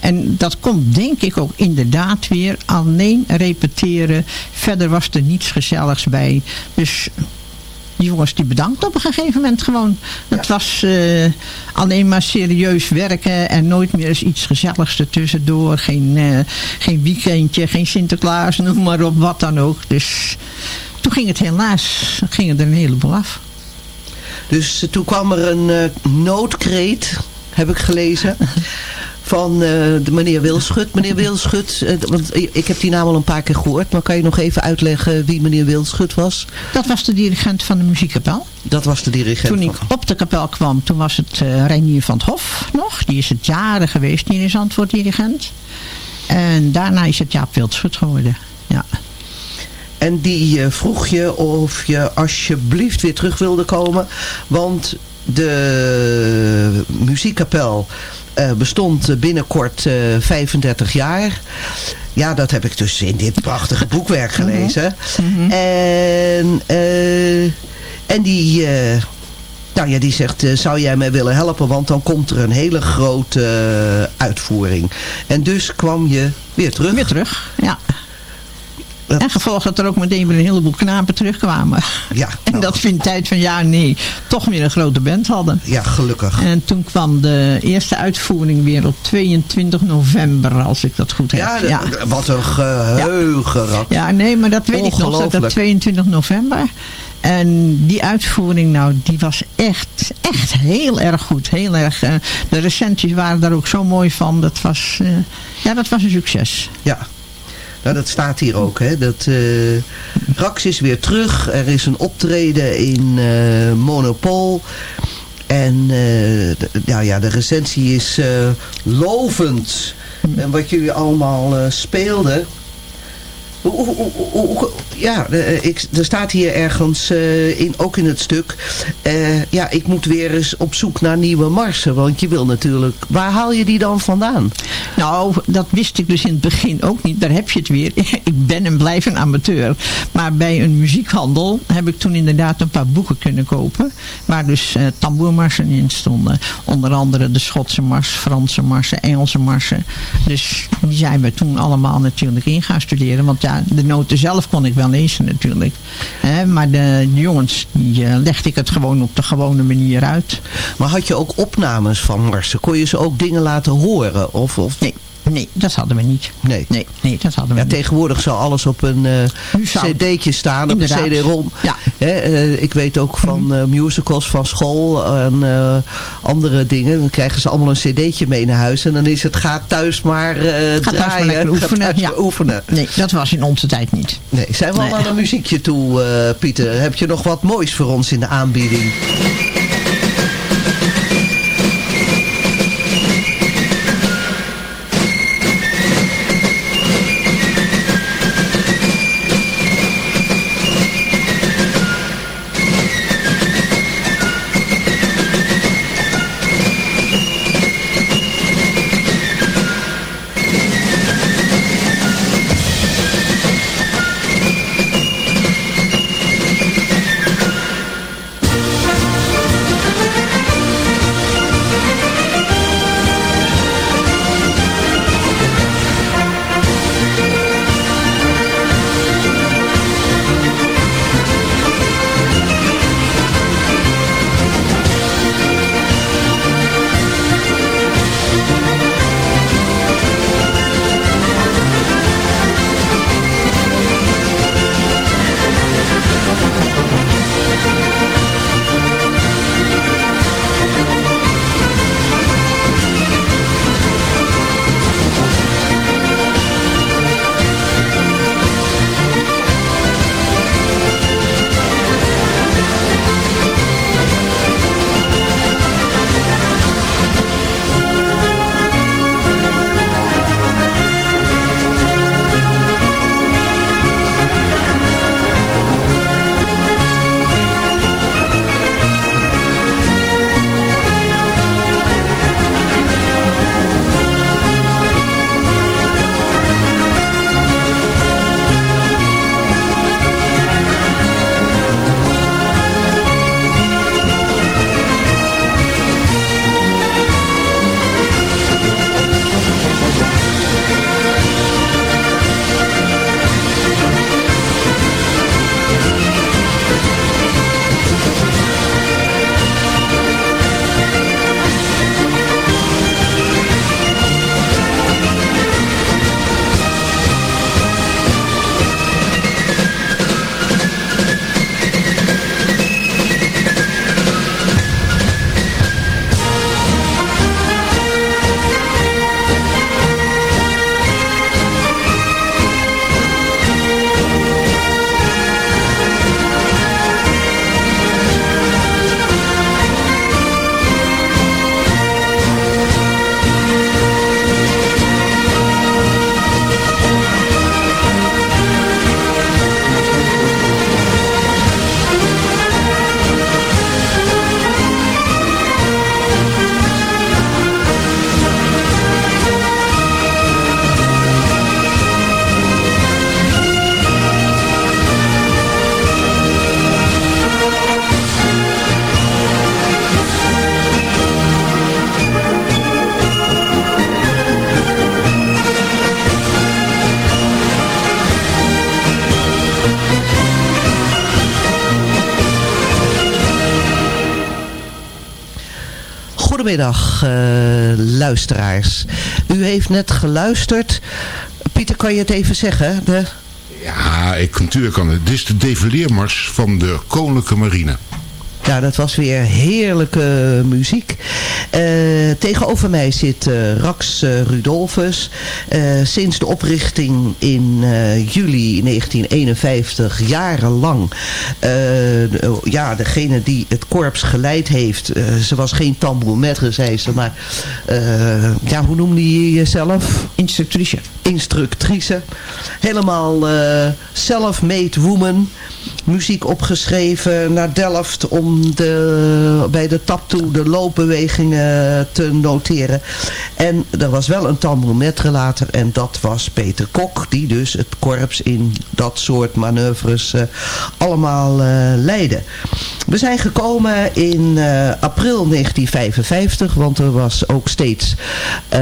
En dat komt denk ik ook inderdaad weer alleen repeteren. Verder was er niets gezelligs bij. Dus die jongens die bedankt op een gegeven moment gewoon. Het was eh, alleen maar serieus werken en nooit meer eens iets gezelligs ertussendoor. Geen, eh, geen weekendje, geen Sinterklaas, noem maar op, wat dan ook. Dus toen ging het helaas, gingen er een heleboel af. Dus eh, toen kwam er een noodkreet, heb ik gelezen, van eh, de meneer Wilschut. Meneer Wilschut, eh, want ik heb die naam al een paar keer gehoord, maar kan je nog even uitleggen wie meneer Wilschut was? Dat was de dirigent van de muziekkapel. Dat was de dirigent Toen ik op de kapel kwam, toen was het eh Reinier van het Hof nog. Die is het jaren geweest hier in Zandvoort dirigent. En daarna is het Jaap Wildschut geworden. Ja. En die vroeg je of je alsjeblieft weer terug wilde komen. Want de muziekkapel eh, bestond binnenkort eh 35 jaar. Ja, dat heb ik dus in dit prachtige boekwerk gelezen. En, eh, en die... eh, nou ja, die zegt, eh, zou jij mij willen helpen? Want dan komt er een hele grote eh, uitvoering. En dus kwam je weer terug. Weer terug, ja. En gevolgd dat er ook meteen weer een heleboel knapen terugkwamen. Ja. En dat we in tijd van ja, nee, toch weer een grote band hadden. Ja, gelukkig. En toen kwam de eerste uitvoering weer op 22 november, als ik dat goed heb. Ja, de- wat een geheugen. Rak. Ja, nee, maar dat weet ik nog. Dat, dat Ongelooflijk. 22 november. En die uitvoering, nou, die was echt, echt heel erg goed. Heel erg. eh, de recensies waren daar ook zo mooi van. Dat was, eh, ja, dat was een succes. Ja. Nou, dat staat hier ook. Hè. Dat, eh, Rax is weer terug. Er is een optreden in eh Monopol. En de, nou ja, de recensie is lovend. En wat jullie allemaal speelden. Hoe- Ja, eh, er staat hier ergens, eh, in, ook in het stuk... eh, ja, ik moet weer eens op zoek naar nieuwe marsen. Want je wil natuurlijk... Waar haal je die dan vandaan? Nou, dat wist ik dus in het begin ook niet. Daar heb je het weer. Ik ben en blijf een amateur. Maar bij een muziekhandel heb ik toen inderdaad een paar boeken kunnen kopen. Waar dus tamboermarsen in stonden. Onder andere de Schotse mars, Franse marsen, Engelse marsen. Dus die zijn we toen allemaal natuurlijk in gaan studeren. Want ja, de noten zelf kon ik wel lezen natuurlijk. Hè, maar de, de jongens, die eh, legde ik het gewoon op de gewone manier uit. Maar had je ook opnames van marsen? Kon je ze ook dingen laten horen? Of, of... Nee. Nee, dat hadden we niet. Nee. Nee, nee dat hadden we Ja, niet. tegenwoordig zou alles op een zou- cd'tje staan, op een cd-rom. Ja. Hè, eh, ik weet ook van eh, musicals van school en andere dingen. Dan krijgen ze allemaal een cd'tje mee naar huis. En dan is het, ga thuis maar Ga thuis maar draaien. lekker Ga oefenen. Ja. oefenen. Nee, dat was in onze tijd niet. Nee, zijn we al aan een muziekje toe, Pieter? Heb je nog wat moois voor ons in de aanbieding? Goedemiddag, eh, luisteraars. U heeft net geluisterd. Pieter, kan je het even zeggen? De... Ja, ik, natuurlijk kan het. Dit is de defileermars van de Koninklijke Marine. Ja, dat was weer heerlijke muziek. Eh, tegenover mij zit eh, Rax eh, Rudolphus. Eh, sinds de oprichting in juli 1951, jarenlang. de- ja, degene die het korps geleid heeft. ze was geen tambourmetre, zei ze. Maar ja, hoe noemde je jezelf? Instructrice. Instructrice. Helemaal self-made woman muziek opgeschreven naar Delft om de, bij de tap toe de loopbewegingen te noteren. En er was wel een tambourmetre later en dat was Peter Kok die dus het korps in dat soort manoeuvres eh, allemaal eh, leidde. We zijn gekomen in eh, april 1955, want er was ook steeds, eh,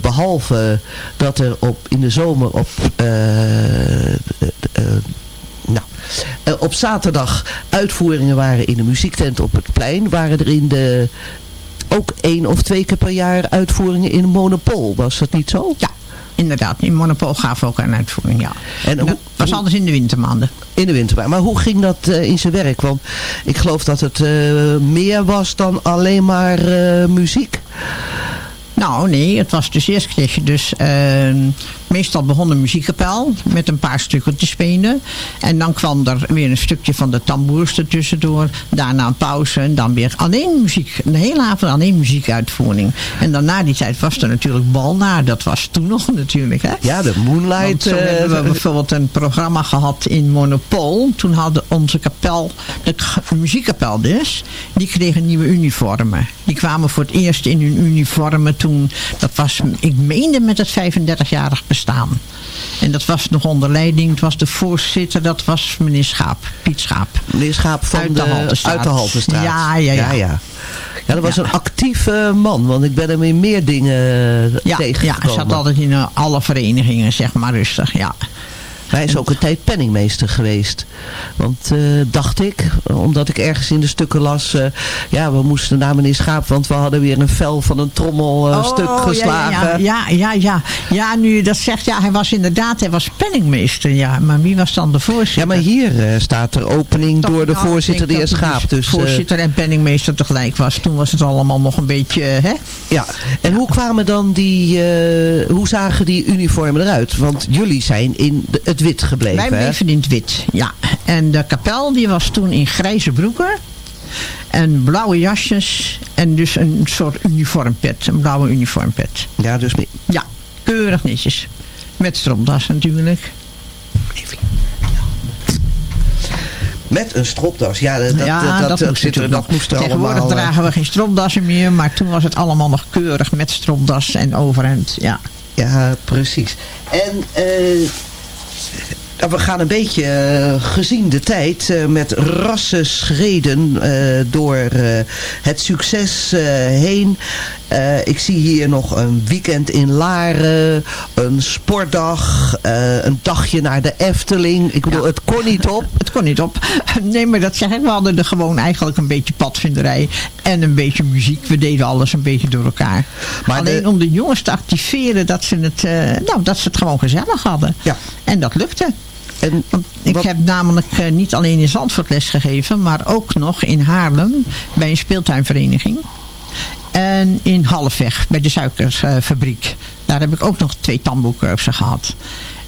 behalve dat er op, in de zomer op nou, eh, op zaterdag uitvoeringen waren in de muziektent op het plein. Waren er in de ook één of twee keer per jaar uitvoeringen in Monopol. Was dat niet zo? Ja, inderdaad. In Monopol gaven we ook een uitvoering, ja. En dat hoe- was anders in de wintermaanden. In de winter. Maar hoe ging dat eh, in zijn werk? Want ik geloof dat het eh, meer was dan alleen maar muziek. Nou, nee, het was dus eerst kreeg je dus... meestal begon de muziekkapel met een paar stukken te spelen. En dan kwam er weer een stukje van de tamboers ertussendoor. Daarna een pauze en dan weer alleen muziek. De hele avond alleen muziekuitvoering. En dan na die tijd was er natuurlijk Balna. Dat was toen nog natuurlijk, hè? Ja, de Moonlight. Want eh, hebben we bijvoorbeeld een programma gehad in Monopol. Toen hadden onze kapel, de muziekkapel dus, die kregen nieuwe uniformen. Die kwamen voor het eerst in hun uniformen toen, dat was, ik meende met het 35-jarig bestaan. En dat was nog onder leiding, het was de voorzitter, dat was meneer Schaap, Piet Schaap. Meneer Schaap van Uit de, de Haltestraat. uit de Haltestraat. Ja, ja, ja. ja, Ja, dat was Ja. een actieve man, want ik ben hem in meer dingen Ja, ja, tegengekomen. hij zat altijd in eh, alle verenigingen, zeg maar rustig, ja. Hij is ook een tijd penningmeester geweest. Want, eh, dacht ik, omdat ik ergens in de stukken las... eh, ja, we moesten naar meneer Schaap, want we hadden weer een vel van een trommel eh, stuk Oh, ja, geslagen. Ja, ja, ja, ja. Ja, nu dat zegt, ja, hij was inderdaad, hij was penningmeester, ja. Maar wie was dan de voorzitter? Ja, maar hier staat er opening Toch, door de nou, voorzitter, de heer Schaap. Dus, voorzitter en penningmeester tegelijk was. Toen was het allemaal nog een beetje, hè? Ja, en hoe kwamen dan die, hoe zagen die uniformen eruit? Want jullie zijn in de- het wit gebleven, Wij bleven in het wit, ja. En de kapel die was toen in grijze broeken. En blauwe jasjes. En dus een soort uniformpet. Een blauwe uniformpet. Ja, dus Ja, keurig netjes. Met stropdas natuurlijk. met een stropdas. Ja, dat, ja, dat, dat, dat, moest er, dat moest er Tegenwoordig allemaal... eh, dragen we geen stropdassen meer. Maar toen was het allemaal nog keurig met stropdas en overhemd. Ja. Ja, precies. En eh, we gaan een beetje eh, gezien de tijd eh, met rassen schreden eh, door het succes heen. Eh, ik zie hier nog een weekend in Laren, een sportdag, eh, een dagje naar de Efteling. Ik bedoel, het kon niet op. Het kon niet op. Nee, maar dat zeg ik. We hadden er gewoon eigenlijk een beetje padvinderij en een beetje muziek. We deden alles een beetje door elkaar. Maar Alleen de- om de jongens te activeren dat ze het, eh, nou, dat ze het gewoon gezellig hadden. Ja. En dat lukte. En Want ik heb namelijk niet alleen in Zandvoort les gegeven, maar ook nog in Haarlem bij een speeltuinvereniging. En in Halfweg bij de suikerfabriek. Daar heb ik ook nog twee tamboercursussen gehad.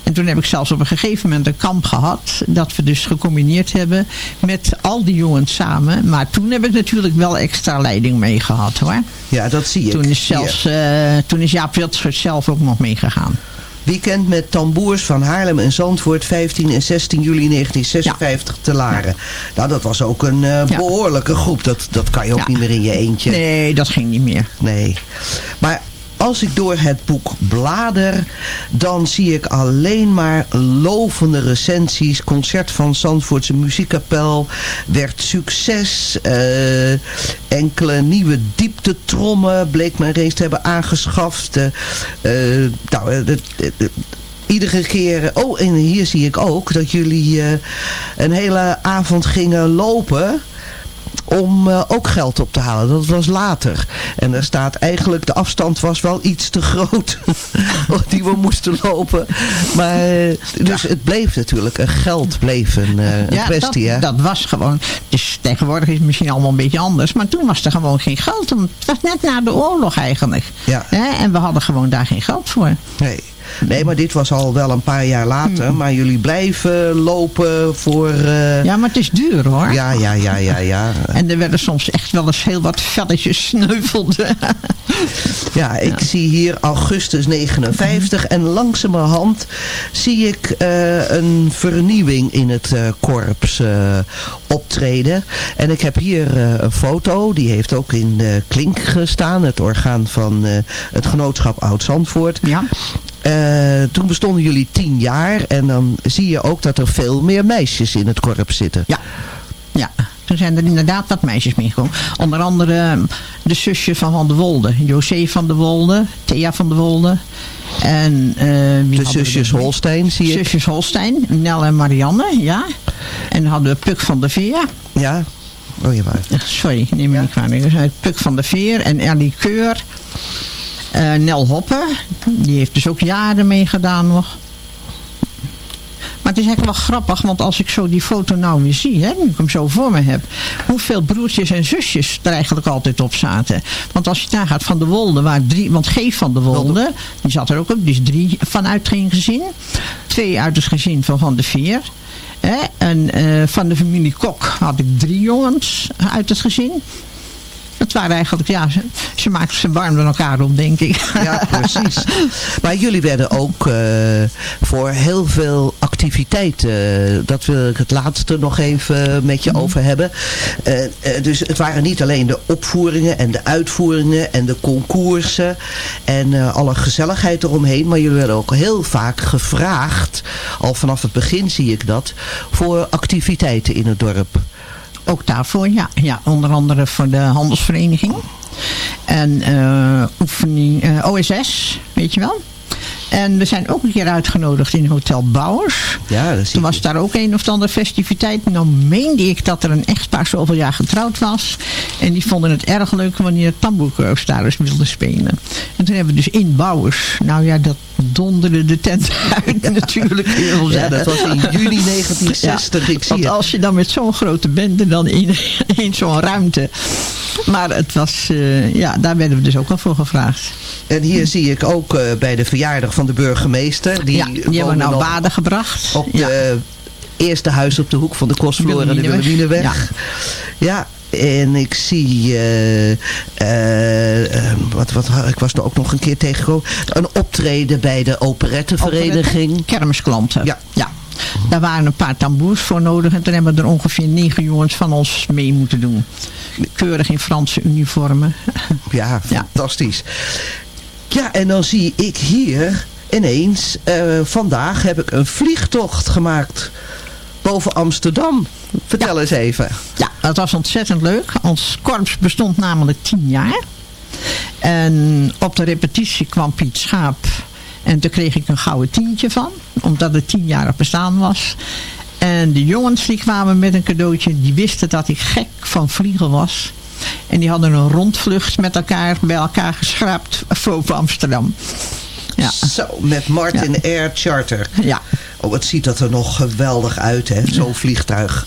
En toen heb ik zelfs op een gegeven moment een kamp gehad. Dat we dus gecombineerd hebben met al die jongens samen. Maar toen heb ik natuurlijk wel extra leiding mee gehad hoor. Ja, dat zie ik. Toen is, zelfs, eh, toen is Jaap Wildschut zelf ook nog meegegaan. Weekend met tamboers van Haarlem en Zandvoort 15 en 16 juli 1956 te Laren. Nou, dat was ook een eh, behoorlijke groep. Dat, dat kan je ook niet meer in je eentje. Nee, dat ging niet meer. Nee. Maar als ik door het boek blader, dan zie ik alleen maar lovende recensies. Concert van Zandvoortse Muziekkapel werd succes. Eh, enkele nieuwe dieptetrommen bleek men reeds te hebben aangeschaft. Eh, eh, nou, Iedere keer, oh en hier zie ik ook dat jullie een hele avond gingen lopen om eh, ook geld op te halen. Dat was later. En er staat eigenlijk, de afstand was wel iets te groot die we moesten lopen. Maar, eh, dus het bleef natuurlijk, een geld bleef een, eh, een kwestie. dat, dat was gewoon. Dus tegenwoordig is het misschien allemaal een beetje anders. Maar toen was er gewoon geen geld. Het was net na de oorlog eigenlijk. Ja. Hè? En we hadden gewoon daar geen geld voor. Nee. Nee, maar dit was al wel een paar jaar later. Maar jullie blijven lopen voor... eh, Ja, maar het is duur hoor. ja, ja, ja, ja, ja. En er werden soms echt wel eens heel wat velletjes sneuvelden. Ja, ik zie hier augustus 59 en langzamerhand zie ik eh, een vernieuwing in het eh, korps optreden. En ik heb hier een foto, die heeft ook in de Klink gestaan, het orgaan van het genootschap Oud-Zandvoort. Ja. Eh, toen bestonden jullie tien jaar en dan zie je ook dat er veel meer meisjes in het korps zitten. Ja. Ja, toen zijn er inderdaad wat meisjes meegekomen. Onder andere eh, de zusje van Van der Wolde. José van der Wolde, Thea van der Wolde. En, wie De zusjes? Holstein zie ik. Zusjes Holstein, Nel en Marianne, ja. En dan hadden we Puk van der Veer. Ja, Oh, ja, waar. Sorry, neem me niet kwalijk. Dus, Puk van der Veer en Ellie Keur. Eh, Nel Hoppe, die heeft dus ook jaren meegedaan nog. Maar het is eigenlijk wel grappig, want als ik zo die foto nou weer zie, hè, nu ik hem zo voor me heb, hoeveel broertjes en zusjes er eigenlijk altijd op zaten. Want als je daar gaat van de Wolde, waar drie, want Geef van de Wolde, die zat er ook op, dus drie vanuit geen gezin. Twee uit het gezin van Van de Veer. Hè, en eh, van de familie Kok had ik drie jongens uit het gezin. Het waren eigenlijk, ja, ze, ze maakten ze warm door elkaar om, denk ik. Ja, precies. Maar jullie werden ook eh, voor heel veel activiteiten, eh, dat wil ik het laatste nog even met je over hebben. Eh, dus het waren niet alleen de opvoeringen en de uitvoeringen en de concoursen en alle gezelligheid eromheen, maar jullie werden ook heel vaak gevraagd, al vanaf het begin zie ik dat, voor activiteiten in het dorp. Ook daarvoor, ja. ja. Onder andere voor de handelsvereniging. En eh, oefening eh, OSS, weet je wel. En we zijn ook een keer uitgenodigd in Hotel Bouwers. Ja, dat Toen was daar ook een of andere festiviteit. Nou meende ik dat er een echtpaar zoveel jaar getrouwd was. En die vonden het erg leuk wanneer het tamboerkorps daar eens wilde spelen. En toen hebben we dus in Bouwers. Nou ja, dat donderde de tent uit natuurlijk. Ja, dat was in juni 1960, ik zie Want het. als je dan met zo'n grote bende dan in, in zo'n ruimte. Maar het was, eh, ja, daar werden we dus ook al voor gevraagd. En hier zie ik ook eh, bij de verjaardag van de burgemeester. Die, ja, die hebben we wonen nog baden gebracht. Op de eerste huis op de hoek van de Kostvloer en de. Wilhelminaweg. Ja. En ik zie, eh, wat, wat, ik was er ook nog een keer tegengekomen, een optreden bij de operettevereniging. Kermisklanten. Ja. ja. Daar waren een paar tamboers voor nodig. En toen hebben we er ongeveer negen jongens van ons mee moeten doen. Keurig in Franse uniformen. Ja, fantastisch. Ja, en dan zie ik hier ineens, eh, vandaag heb ik een vliegtocht gemaakt boven Amsterdam. Vertel eens even. Ja, dat was ontzettend leuk. Ons korps bestond namelijk tien jaar. En op de repetitie kwam Piet Schaap. En toen kreeg ik een gouden tientje van. Omdat het tienjarig bestaan was. En de jongens die kwamen met een cadeautje. Die wisten dat ik gek van vliegen was. En die hadden een rondvlucht met elkaar bij elkaar geschraapt boven Amsterdam. Ja. Zo, met Martin Air Charter. Ja. Oh, wat ziet dat er nog geweldig uit, hè? Zo'n vliegtuig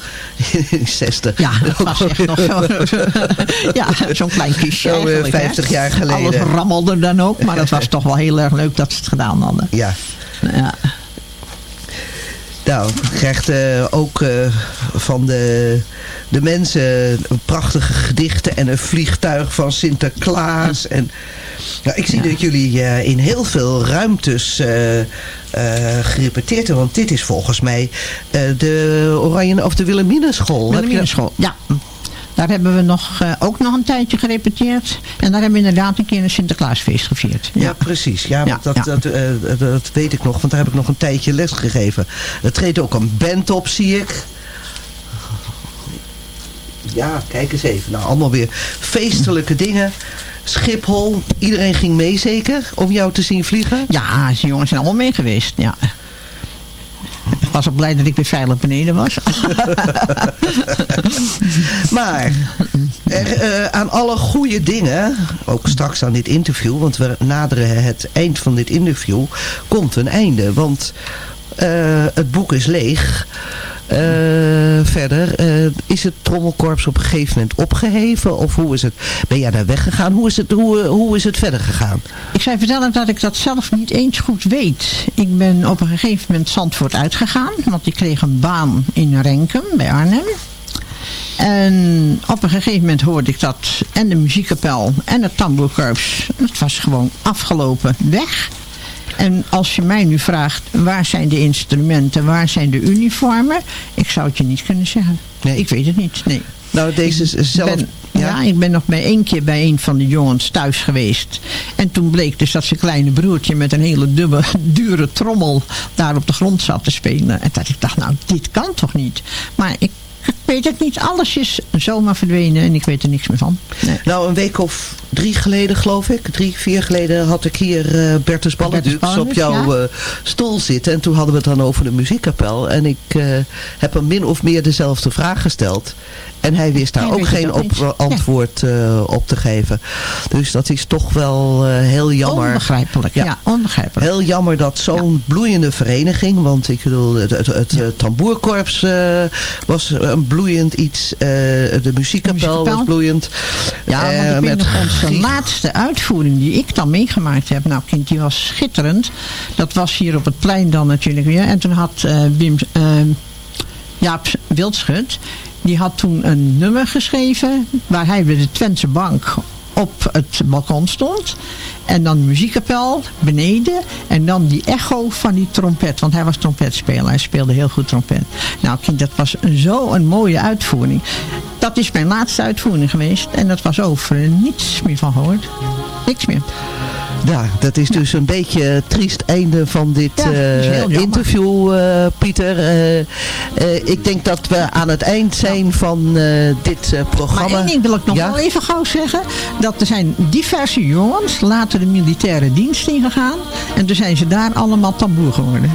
in 60. Ja, dat was echt nog zo. ja, zo'n klein kistje Zo, eh, eigenlijk, hè. 50 jaar geleden. Alles rammelde dan ook, maar het was toch wel heel erg leuk dat ze het gedaan hadden. Ja. Ja. Nou, krijgt eh, ook eh, van de, de mensen prachtige gedichten en een vliegtuig van Sinterklaas. En, nou, ik zie dat jullie eh, in heel veel ruimtes gerepeteerd hebben. Want dit is volgens mij de Oranje of de Wilhelminenschool. Wilhelminenschool, ja. Daar hebben we nog, eh, ook nog een tijdje gerepeteerd. En daar hebben we inderdaad een keer een Sinterklaasfeest gevierd. Ja, precies. Ja, Ja, dat, ja. Dat, eh, dat weet ik nog, want daar heb ik nog een tijdje les gegeven. Er treedt ook een band op, zie ik. Ja, kijk eens even. Nou, allemaal weer feestelijke dingen. Schiphol, iedereen ging mee zeker om jou te zien vliegen? Ja, die jongens zijn allemaal mee geweest, ja. Was ook blij dat ik weer veilig beneden was. Maar er, eh, aan alle goede dingen, ook straks aan dit interview, want we naderen het eind van dit interview, komt een einde. Want eh, het boek is leeg. Eh, verder, eh, is het trommelkorps op een gegeven moment opgeheven? Of hoe is het? Ben jij daar weggegaan? Hoe is het, hoe, hoe is het verder gegaan? Ik zou vertellen dat ik dat zelf niet eens goed weet. Ik ben op een gegeven moment Zandvoort uitgegaan. Want ik kreeg een baan in Renkum bij Arnhem. En op een gegeven moment hoorde ik dat en de muziekkapel en het tamboerkorps. Het was gewoon afgelopen weg. En als je mij nu vraagt, waar zijn de instrumenten, waar zijn de uniformen? Ik zou het je niet kunnen zeggen. Nee. Ik weet het niet, nee. Nou, deze is zelf... Ben- ja? ik ben nog bij één keer bij een van de jongens thuis geweest. En toen bleek dus dat zijn kleine broertje met een hele dubbe, dure trommel daar op de grond zat te spelen. En dat ik dacht, nou, dit kan toch niet? Maar ik weet het niet. Alles is zomaar verdwenen en ik weet er niks meer van. Nou, een week of drie geleden, geloof ik. Drie, vier geleden had ik hier eh Bertus Balledux op jouw ja. eh, stoel zitten. En toen hadden we het dan over de muziekkapel. En ik eh, heb hem min of meer dezelfde vraag gesteld. En hij wist daar Hij ook geen ook op, niet. Ja. antwoord op te geven. Dus dat is toch wel heel jammer. Onbegrijpelijk, ja, onbegrijpelijk. Heel jammer dat zo'n bloeiende vereniging, want ik bedoel, het, het, het tamboerkorps was een bloeiend iets, eh, de muziekkapel was bloeiend. Ja, want Eh, ik weet met onze laatste uitvoering die ik dan meegemaakt heb. Nou, kind, die was schitterend. Dat was hier op het plein dan natuurlijk weer. En toen had eh, Wim, Jaap Wildschut, die had toen een nummer geschreven waar hij bij de Twentse Bank op het balkon stond. En dan de muziekkapel beneden. En dan die echo van die trompet. Want hij was trompetspeler. Hij speelde heel goed trompet. Nou kind, dat was zo een mooie uitvoering. Dat is mijn laatste uitvoering geweest. En dat was over. Niets meer van gehoord. Niks meer. Ja, dat is dus een beetje het triest einde van dit Ja, eh, interview, eh, Pieter. Eh, ik denk dat we aan het eind zijn van dit programma. Maar één ding wil ik nog wel even gauw zeggen. Dat er zijn diverse jongens later de militaire dienst ingegaan. En toen zijn ze daar allemaal tamboer geworden.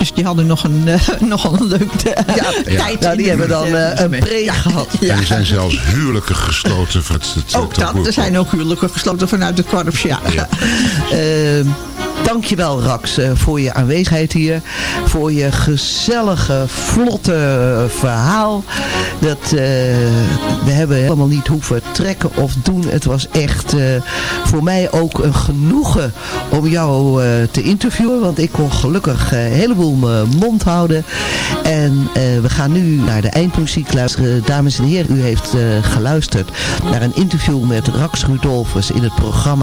Dus die hadden nog een, eh, nog een leuk eh, tijd. nou, in die de hebben dan eh, een pre gehad. En er zijn zelfs huwelijken gesloten voor het, het Ook dat. Er zijn ook huwelijken gesloten vanuit het korps, ja. Dankjewel Rax eh, voor je aanwezigheid hier. Voor je gezellige, vlotte eh, verhaal. Dat, eh, we hebben helemaal niet hoeven trekken of doen. Het was echt voor mij ook een genoegen om jou te interviewen. Want ik kon gelukkig een heleboel mijn mond houden. En we gaan nu naar de eindmuziek luisteren. Dames en heren, u heeft geluisterd naar een interview met Rax Rudolphus in het programma.